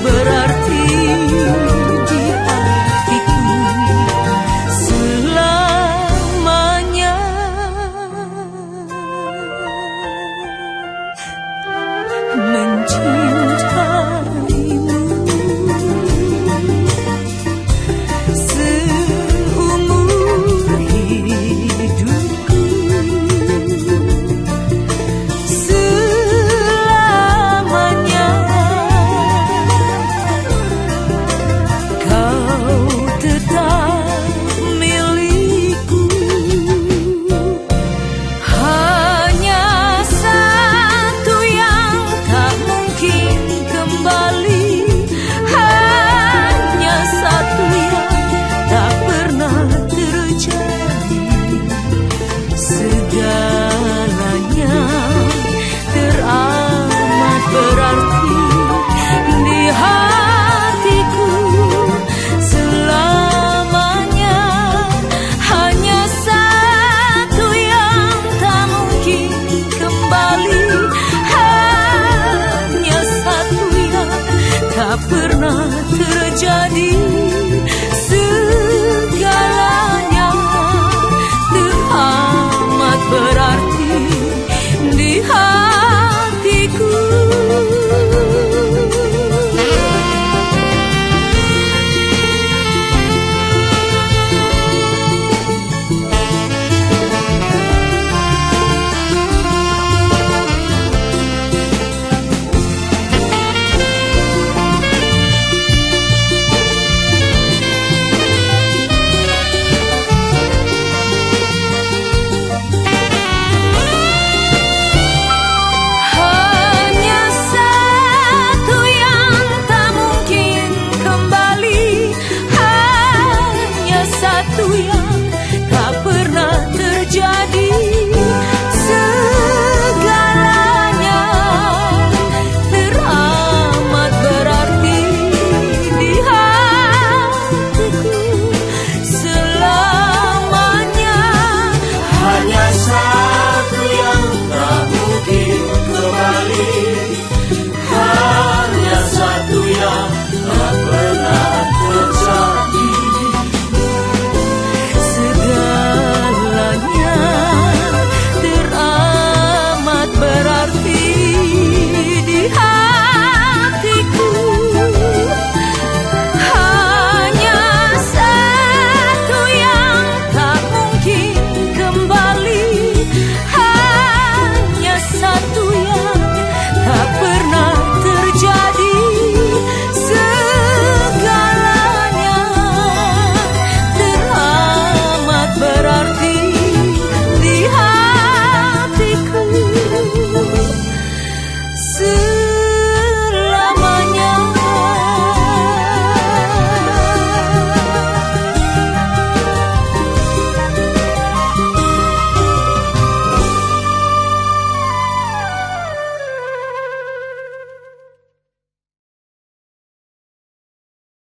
But.